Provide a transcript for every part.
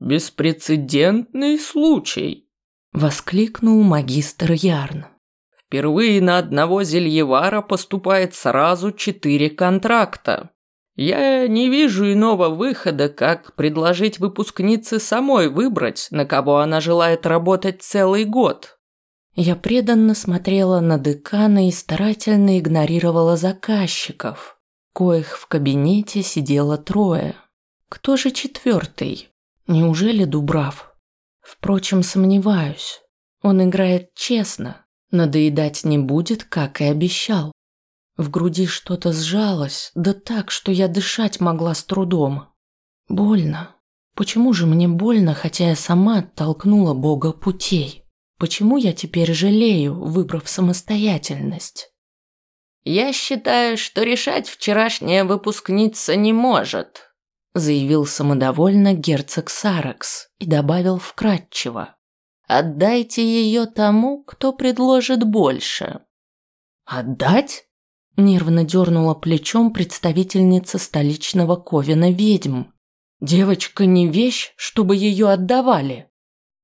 Беспрецедентный случай!» Воскликнул магистр Ярн. Впервые на одного зельевара поступает сразу четыре контракта. Я не вижу иного выхода, как предложить выпускнице самой выбрать, на кого она желает работать целый год. Я преданно смотрела на декана и старательно игнорировала заказчиков, коих в кабинете сидело трое. Кто же четвертый? Неужели Дубрав? Впрочем, сомневаюсь. Он играет честно, надоедать не будет, как и обещал. В груди что-то сжалось, да так, что я дышать могла с трудом. Больно. Почему же мне больно, хотя я сама оттолкнула Бога путей? Почему я теперь жалею, выбрав самостоятельность? «Я считаю, что решать вчерашняя выпускница не может», заявил самодовольно герцог Саракс и добавил вкратчиво. «Отдайте ее тому, кто предложит больше». «Отдать?» Нервно дернула плечом представительница столичного ковина ведьм. «Девочка не вещь, чтобы ее отдавали».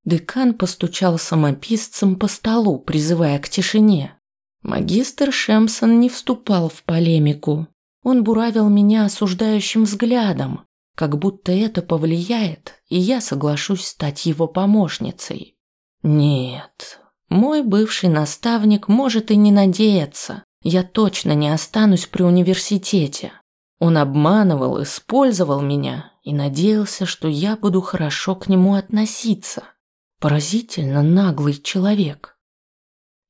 Декан постучал самописцем по столу, призывая к тишине. Магистр Шемсон не вступал в полемику. Он буравил меня осуждающим взглядом, как будто это повлияет, и я соглашусь стать его помощницей. Нет, мой бывший наставник может и не надеяться. Я точно не останусь при университете. Он обманывал, использовал меня и надеялся, что я буду хорошо к нему относиться. Поразительно наглый человек.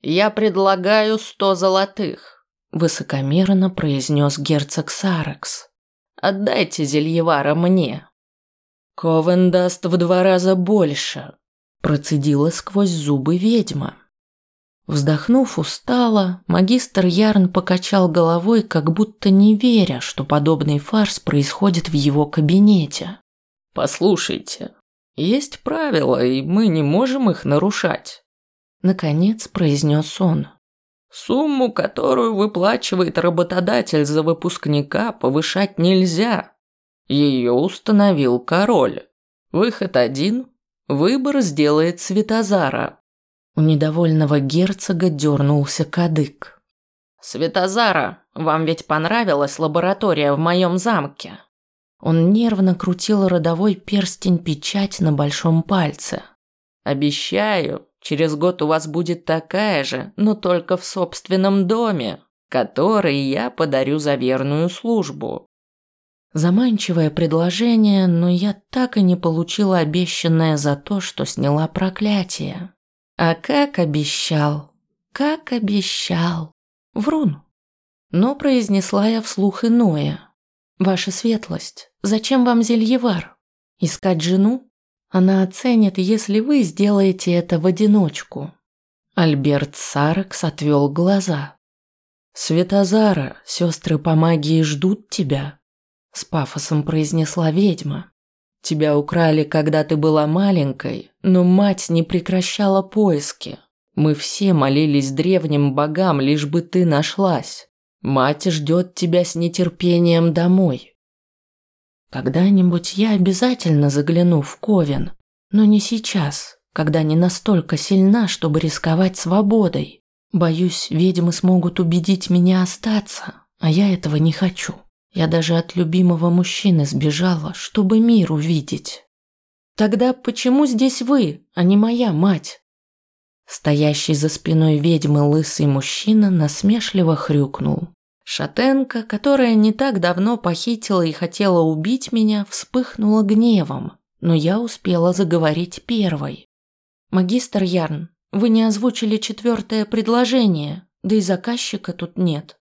«Я предлагаю сто золотых», – высокомерно произнес герцог Саракс. «Отдайте Зельевара мне». «Ковен даст в два раза больше», – процедила сквозь зубы ведьма. Вздохнув устало, магистр Ярн покачал головой, как будто не веря, что подобный фарс происходит в его кабинете. «Послушайте, есть правила, и мы не можем их нарушать», – наконец произнес он. «Сумму, которую выплачивает работодатель за выпускника, повышать нельзя. Ее установил король. Выход один – выбор сделает Светозара». У недовольного герцога дернулся кадык. «Светозара, вам ведь понравилась лаборатория в моем замке?» Он нервно крутил родовой перстень-печать на большом пальце. «Обещаю, через год у вас будет такая же, но только в собственном доме, который я подарю за верную службу». Заманчивое предложение, но я так и не получила обещанное за то, что сняла проклятие. А как обещал, как обещал. Врун. Но произнесла я вслух иное. Ваша светлость, зачем вам зельевар? Искать жену? Она оценит, если вы сделаете это в одиночку. Альберт Саракс отвел глаза. «Светозара, сестры по магии ждут тебя», – с пафосом произнесла ведьма. Тебя украли, когда ты была маленькой, но мать не прекращала поиски. Мы все молились древним богам, лишь бы ты нашлась. Мать ждет тебя с нетерпением домой. Когда-нибудь я обязательно загляну в Ковен, но не сейчас, когда не настолько сильна, чтобы рисковать свободой. Боюсь, ведьмы смогут убедить меня остаться, а я этого не хочу. Я даже от любимого мужчины сбежала, чтобы мир увидеть. Тогда почему здесь вы, а не моя мать? Стоящий за спиной ведьмы лысый мужчина насмешливо хрюкнул. Шатенка, которая не так давно похитила и хотела убить меня, вспыхнула гневом, но я успела заговорить первой. «Магистр Ярн, вы не озвучили четвертое предложение, да и заказчика тут нет».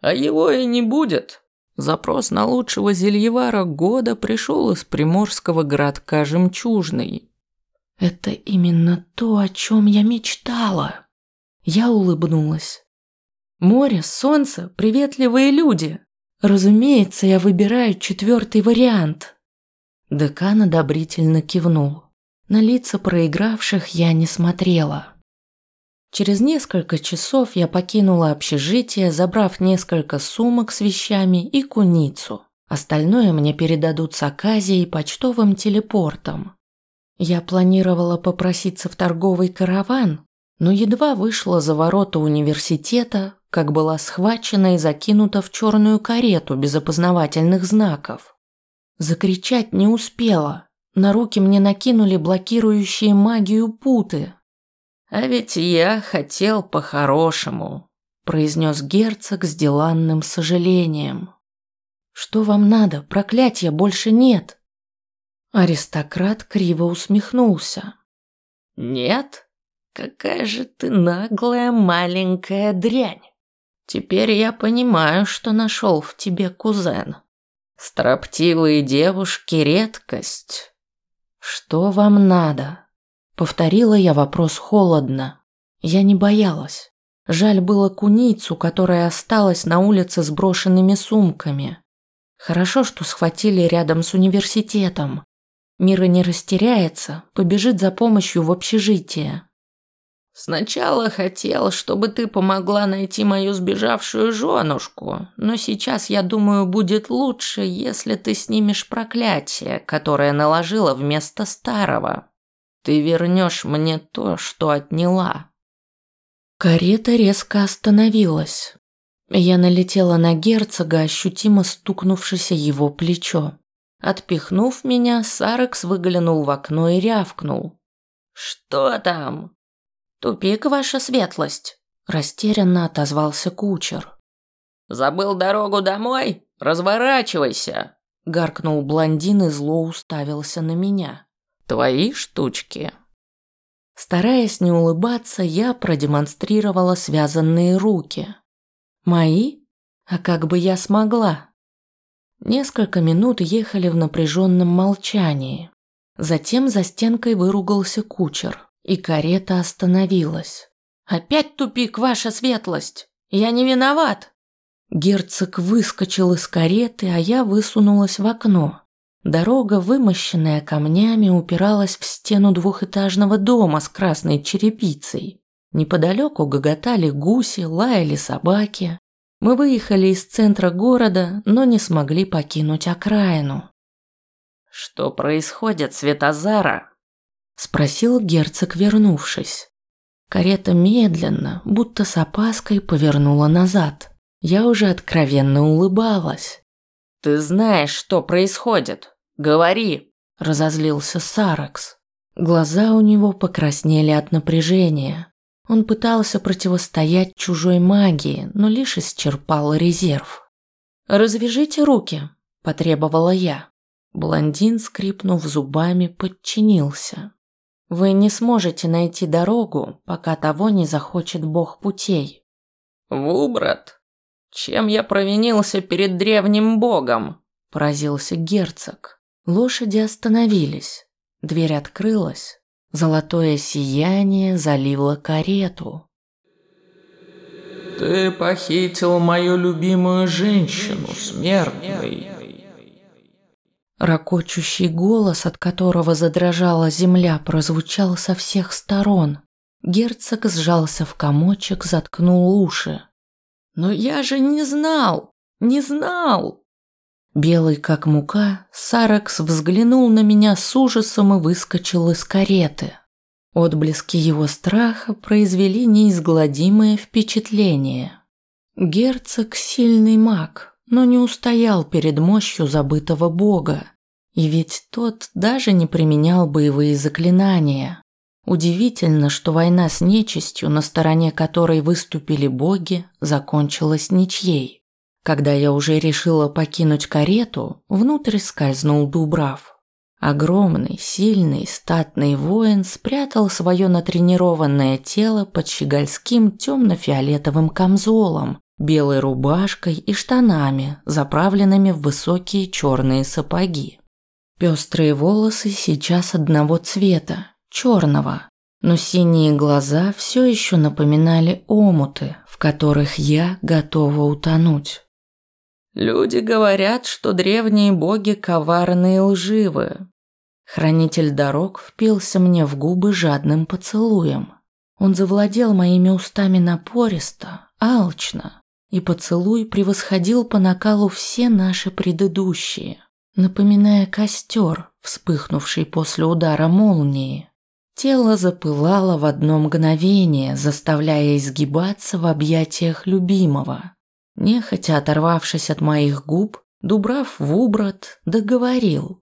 «А его и не будет», Запрос на лучшего зельевара года пришел из приморского городка Жемчужный. Это именно то, о чем я мечтала. Я улыбнулась. Море, солнце, приветливые люди. Разумеется, я выбираю четвертый вариант. Декан одобрительно кивнул. На лица проигравших я не смотрела. Через несколько часов я покинула общежитие, забрав несколько сумок с вещами и куницу. Остальное мне передадут с оказией почтовым телепортом. Я планировала попроситься в торговый караван, но едва вышла за ворота университета, как была схвачена и закинута в черную карету без опознавательных знаков. Закричать не успела. На руки мне накинули блокирующие магию путы. «А ведь я хотел по-хорошему», – произнес герцог с деланным сожалением. «Что вам надо? Проклятия больше нет!» Аристократ криво усмехнулся. «Нет? Какая же ты наглая маленькая дрянь! Теперь я понимаю, что нашел в тебе кузен. Строптивые девушки – редкость». «Что вам надо?» Повторила я вопрос холодно. Я не боялась. Жаль было куницу, которая осталась на улице с брошенными сумками. Хорошо, что схватили рядом с университетом. Мира не растеряется, побежит за помощью в общежитие. Сначала хотел, чтобы ты помогла найти мою сбежавшую женушку, но сейчас, я думаю, будет лучше, если ты снимешь проклятие, которое наложила вместо старого. Ты вернешь мне то, что отняла». Карета резко остановилась. Я налетела на герцога, ощутимо стукнувшись его плечо. Отпихнув меня, Сарекс выглянул в окно и рявкнул. «Что там?» «Тупик, ваша светлость», – растерянно отозвался кучер. «Забыл дорогу домой? Разворачивайся!» – гаркнул блондин и зло уставился на меня. Твои штучки. Стараясь не улыбаться, я продемонстрировала связанные руки. Мои? А как бы я смогла? Несколько минут ехали в напряженном молчании. Затем за стенкой выругался кучер, и карета остановилась. «Опять тупик, ваша светлость! Я не виноват!» Герцог выскочил из кареты, а я высунулась в окно. Дорога, вымощенная камнями, упиралась в стену двухэтажного дома с красной черепицей. Неподалеку гоготали гуси, лаяли собаки. Мы выехали из центра города, но не смогли покинуть окраину. «Что происходит, Светозара?» – спросил герцог, вернувшись. Карета медленно, будто с опаской, повернула назад. Я уже откровенно улыбалась. «Ты знаешь, что происходит?» Говори!» – разозлился Саракс. Глаза у него покраснели от напряжения. Он пытался противостоять чужой магии, но лишь исчерпал резерв. «Развяжите руки», – потребовала я. Блондин, скрипнув зубами, подчинился. «Вы не сможете найти дорогу, пока того не захочет бог путей». «Вубрат, чем я провинился перед древним богом?» – поразился герцог. Лошади остановились. Дверь открылась. Золотое сияние залило карету. «Ты похитил мою любимую женщину, смертный!» Рокочущий голос, от которого задрожала земля, прозвучал со всех сторон. Герцог сжался в комочек, заткнул уши. «Но я же не знал! Не знал!» Белый как мука, Саракс взглянул на меня с ужасом и выскочил из кареты. Отблески его страха произвели неизгладимое впечатление. Герцог – сильный маг, но не устоял перед мощью забытого бога. И ведь тот даже не применял боевые заклинания. Удивительно, что война с нечистью, на стороне которой выступили боги, закончилась ничьей. Когда я уже решила покинуть карету, внутрь скользнул Дубрав. Огромный, сильный, статный воин спрятал свое натренированное тело под щегольским темно-фиолетовым камзолом, белой рубашкой и штанами, заправленными в высокие черные сапоги. Пестрые волосы сейчас одного цвета, черного, но синие глаза все еще напоминали омуты, в которых я готова утонуть. Люди говорят, что древние боги коварны и лживы. Хранитель дорог впился мне в губы жадным поцелуем. Он завладел моими устами напористо, алчно. И поцелуй превосходил по накалу все наши предыдущие, напоминая костер, вспыхнувший после удара молнии. Тело запылало в одно мгновение, заставляя изгибаться в объятиях любимого. Нехотя оторвавшись от моих губ, Дубрав Вубрат договорил.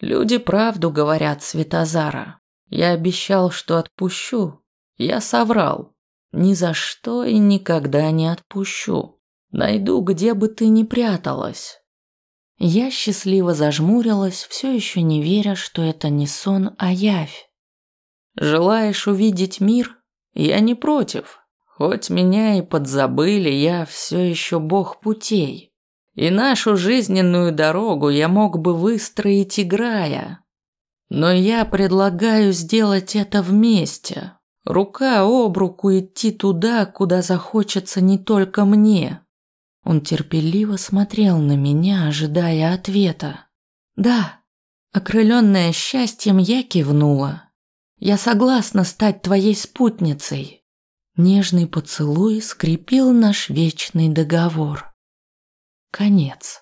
«Люди правду говорят, Светозара. Я обещал, что отпущу. Я соврал. Ни за что и никогда не отпущу. Найду, где бы ты ни пряталась». Я счастливо зажмурилась, все еще не веря, что это не сон, а явь. Желаешь увидеть мир? Я не против. Хоть меня и подзабыли, я все еще бог путей. И нашу жизненную дорогу я мог бы выстроить играя. Но я предлагаю сделать это вместе. Рука об руку идти туда, куда захочется не только мне. Он терпеливо смотрел на меня, ожидая ответа. Да, окрыленная счастьем, я кивнула. Я согласна стать твоей спутницей. Нежный поцелуй скрепил наш вечный договор. Конец.